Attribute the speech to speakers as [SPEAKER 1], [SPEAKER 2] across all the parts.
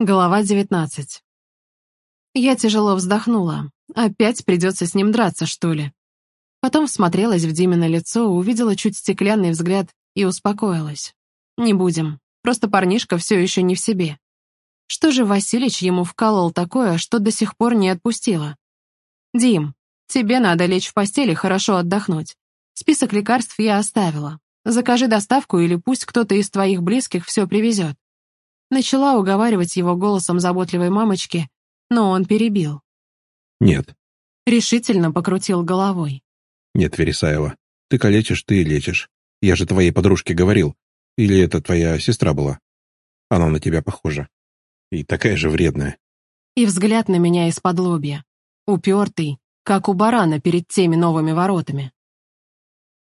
[SPEAKER 1] Глава 19. Я тяжело вздохнула. Опять придется с ним драться, что ли? Потом всмотрелась в Димино лицо, увидела чуть стеклянный взгляд и успокоилась. Не будем. Просто парнишка все еще не в себе. Что же Василич ему вколол такое, что до сих пор не отпустила? «Дим, тебе надо лечь в постели хорошо отдохнуть. Список лекарств я оставила. Закажи доставку или пусть кто-то из твоих близких все привезет. Начала уговаривать его голосом заботливой мамочки, но он перебил.
[SPEAKER 2] «Нет».
[SPEAKER 1] Решительно покрутил головой.
[SPEAKER 2] «Нет, Вересаева, ты калечишь, ты и лечишь. Я же твоей подружке говорил. Или это твоя сестра была? Она на тебя похожа. И такая же вредная».
[SPEAKER 1] И взгляд на меня из-под лобья. Упертый, как у барана перед теми новыми воротами.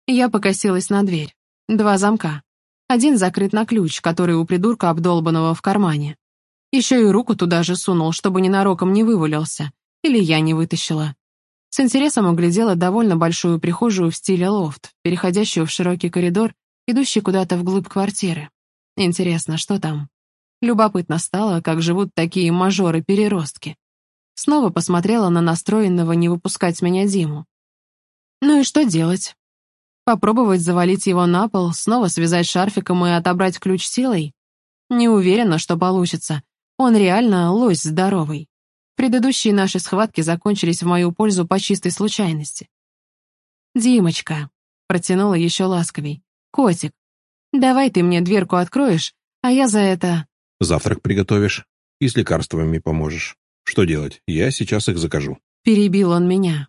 [SPEAKER 1] Я покосилась на дверь. Два замка. Один закрыт на ключ, который у придурка обдолбанного в кармане. Еще и руку туда же сунул, чтобы ненароком не вывалился. Или я не вытащила. С интересом углядела довольно большую прихожую в стиле лофт, переходящую в широкий коридор, идущий куда-то вглубь квартиры. Интересно, что там? Любопытно стало, как живут такие мажоры-переростки. Снова посмотрела на настроенного не выпускать меня Диму. Ну и что делать? Попробовать завалить его на пол, снова связать шарфиком и отобрать ключ силой? Не уверена, что получится. Он реально лось здоровый. Предыдущие наши схватки закончились в мою пользу по чистой случайности. «Димочка», — протянула еще ласковей, — «котик, давай ты мне дверку откроешь, а я за это...»
[SPEAKER 2] «Завтрак приготовишь и с лекарствами поможешь. Что делать? Я сейчас их закажу».
[SPEAKER 1] Перебил он меня.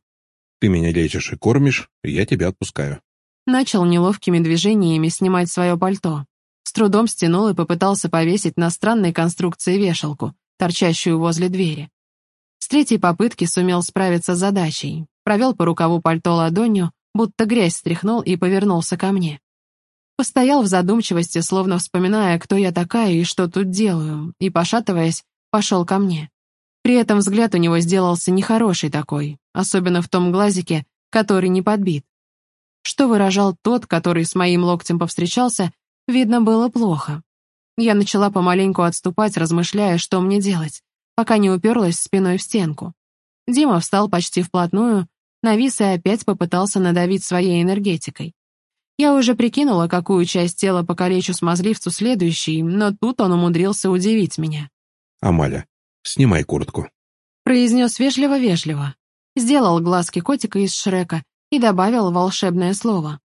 [SPEAKER 2] «Ты меня лечишь и кормишь, я тебя отпускаю».
[SPEAKER 1] Начал неловкими движениями снимать свое пальто. С трудом стянул и попытался повесить на странной конструкции вешалку, торчащую возле двери. С третьей попытки сумел справиться с задачей. Провел по рукаву пальто ладонью, будто грязь стряхнул и повернулся ко мне. Постоял в задумчивости, словно вспоминая, кто я такая и что тут делаю, и, пошатываясь, пошел ко мне. При этом взгляд у него сделался нехороший такой, особенно в том глазике, который не подбит. Что выражал тот, который с моим локтем повстречался, видно было плохо. Я начала помаленьку отступать, размышляя, что мне делать, пока не уперлась спиной в стенку. Дима встал почти вплотную, навис и опять попытался надавить своей энергетикой. Я уже прикинула, какую часть тела покалечу смазливцу следующий, но тут он умудрился удивить меня.
[SPEAKER 2] «Амаля, снимай куртку», —
[SPEAKER 1] произнес вежливо-вежливо. Сделал глазки котика из Шрека и добавил волшебное слово.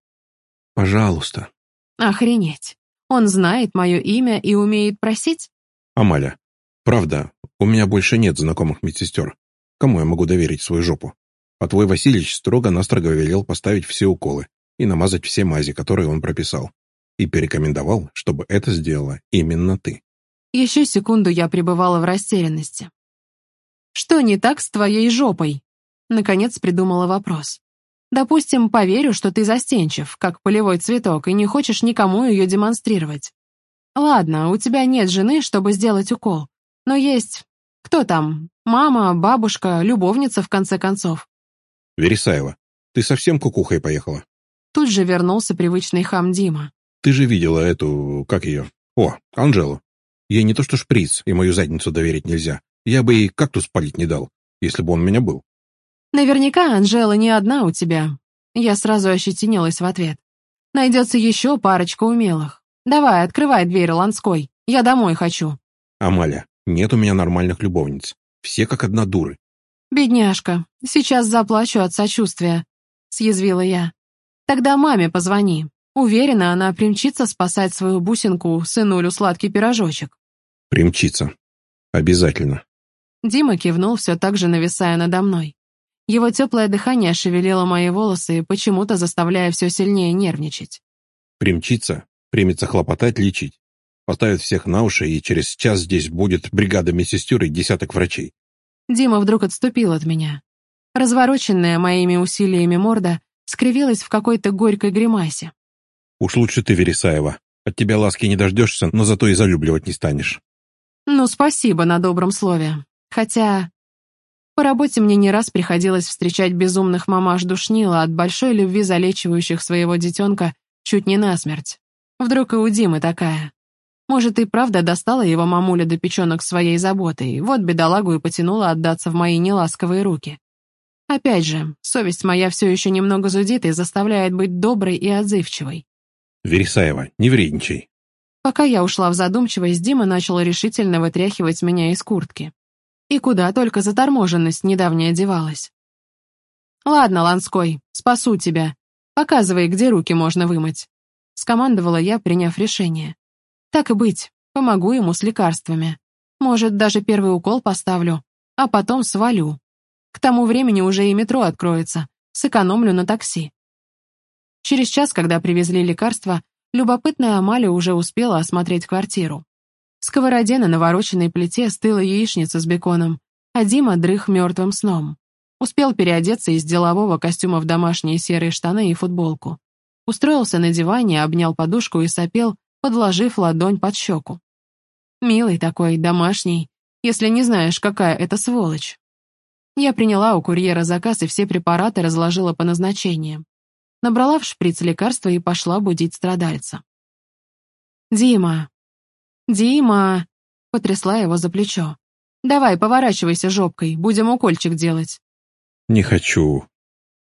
[SPEAKER 2] «Пожалуйста».
[SPEAKER 1] Охренеть. Он знает мое имя и умеет просить?
[SPEAKER 2] Амаля, правда, у меня больше нет знакомых медсестер. Кому я могу доверить свою жопу? А твой Васильевич строго-настрого велел поставить все уколы и намазать все мази, которые он прописал. И порекомендовал, чтобы это сделала именно ты.
[SPEAKER 1] Еще секунду я пребывала в растерянности. «Что не так с твоей жопой?» Наконец придумала вопрос. Допустим, поверю, что ты застенчив, как полевой цветок, и не хочешь никому ее демонстрировать. Ладно, у тебя нет жены, чтобы сделать укол. Но есть... Кто там? Мама, бабушка, любовница, в конце концов.
[SPEAKER 2] Вересаева, ты совсем кукухой поехала?
[SPEAKER 1] Тут же вернулся привычный хам Дима.
[SPEAKER 2] Ты же видела эту... как ее? О, Анжелу. Ей не то что шприц, и мою задницу доверить нельзя. Я бы ей кактус палить не дал, если бы он у меня был.
[SPEAKER 1] Наверняка Анжела не одна у тебя. Я сразу ощетинилась в ответ. Найдется еще парочка умелых. Давай, открывай дверь, Ланской. Я домой хочу.
[SPEAKER 2] Амаля, нет у меня нормальных любовниц. Все как одна дуры.
[SPEAKER 1] Бедняжка, сейчас заплачу от сочувствия. Съязвила я. Тогда маме позвони. Уверена, она примчится спасать свою бусинку, сынулю сладкий пирожочек.
[SPEAKER 2] Примчится. Обязательно.
[SPEAKER 1] Дима кивнул, все так же нависая надо мной. Его теплое дыхание шевелило мои волосы, почему-то заставляя все сильнее нервничать.
[SPEAKER 2] Примчится, примется хлопотать, лечить. Поставит всех на уши, и через час здесь будет бригада медсестер и десяток врачей.
[SPEAKER 1] Дима вдруг отступил от меня. Развороченная моими усилиями морда скривилась в какой-то горькой гримасе.
[SPEAKER 2] «Уж лучше ты, Вересаева. От тебя ласки не дождешься, но зато и залюбливать не станешь».
[SPEAKER 1] «Ну, спасибо на добром слове. Хотя по работе мне не раз приходилось встречать безумных мамаш душнила от большой любви залечивающих своего детенка чуть не насмерть. Вдруг и у Димы такая. Может, и правда достала его мамуля до печенок своей заботой, вот бедолагу и потянула отдаться в мои неласковые руки. Опять же, совесть моя все еще немного зудит и заставляет быть доброй и отзывчивой.
[SPEAKER 2] Вересаева, не вредничай.
[SPEAKER 1] Пока я ушла в задумчивость, Дима начал решительно вытряхивать меня из куртки. И куда только заторможенность недавняя девалась. «Ладно, Ланской, спасу тебя. Показывай, где руки можно вымыть», — скомандовала я, приняв решение. «Так и быть, помогу ему с лекарствами. Может, даже первый укол поставлю, а потом свалю. К тому времени уже и метро откроется, сэкономлю на такси». Через час, когда привезли лекарства, любопытная Амалия уже успела осмотреть квартиру. В сковороде на навороченной плите стыла яичница с беконом, а Дима дрых мертвым сном. Успел переодеться из делового костюма в домашние серые штаны и футболку. Устроился на диване, обнял подушку и сопел, подложив ладонь под щеку. Милый такой, домашний, если не знаешь, какая это сволочь. Я приняла у курьера заказ и все препараты разложила по назначениям. Набрала в шприц лекарства и пошла будить страдальца. «Дима, «Дима!» — потрясла его за плечо. «Давай, поворачивайся жопкой, будем укольчик делать».
[SPEAKER 2] «Не хочу».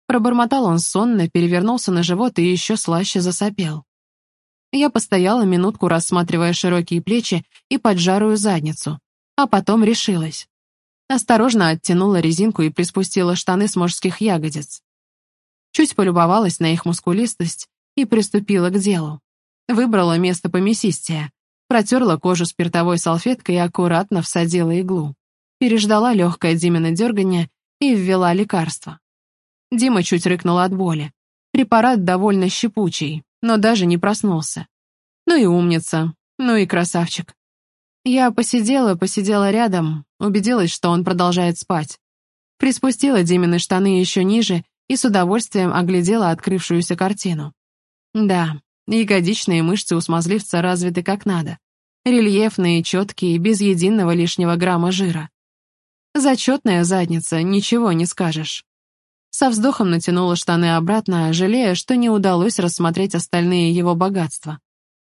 [SPEAKER 1] Пробормотал он сонно, перевернулся на живот и еще слаще засопел. Я постояла минутку, рассматривая широкие плечи и поджарую задницу, а потом решилась. Осторожно оттянула резинку и приспустила штаны с мужских ягодиц. Чуть полюбовалась на их мускулистость и приступила к делу. Выбрала место помесистее, Протерла кожу спиртовой салфеткой и аккуратно всадила иглу. Переждала легкое Димина дергание и ввела лекарство. Дима чуть рыкнул от боли. Препарат довольно щепучий, но даже не проснулся. Ну и умница, ну и красавчик. Я посидела, посидела рядом, убедилась, что он продолжает спать. Приспустила Димины штаны еще ниже и с удовольствием оглядела открывшуюся картину. Да, Ягодичные мышцы у смазливца развиты как надо. Рельефные, четкие, без единого лишнего грамма жира. Зачетная задница, ничего не скажешь. Со вздохом натянула штаны обратно, жалея, что не удалось рассмотреть остальные его богатства.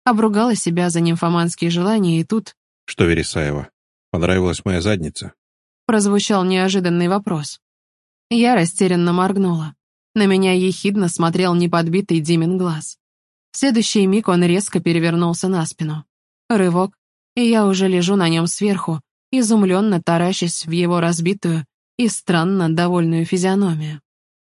[SPEAKER 1] Обругала себя за нимфоманские желания, и тут...
[SPEAKER 2] «Что, Вересаева, понравилась моя задница?»
[SPEAKER 1] Прозвучал неожиданный вопрос. Я растерянно моргнула. На меня ехидно смотрел неподбитый Димин глаз. В следующий миг он резко перевернулся на спину. Рывок, и я уже лежу на нем сверху, изумленно таращась в его разбитую и странно довольную физиономию.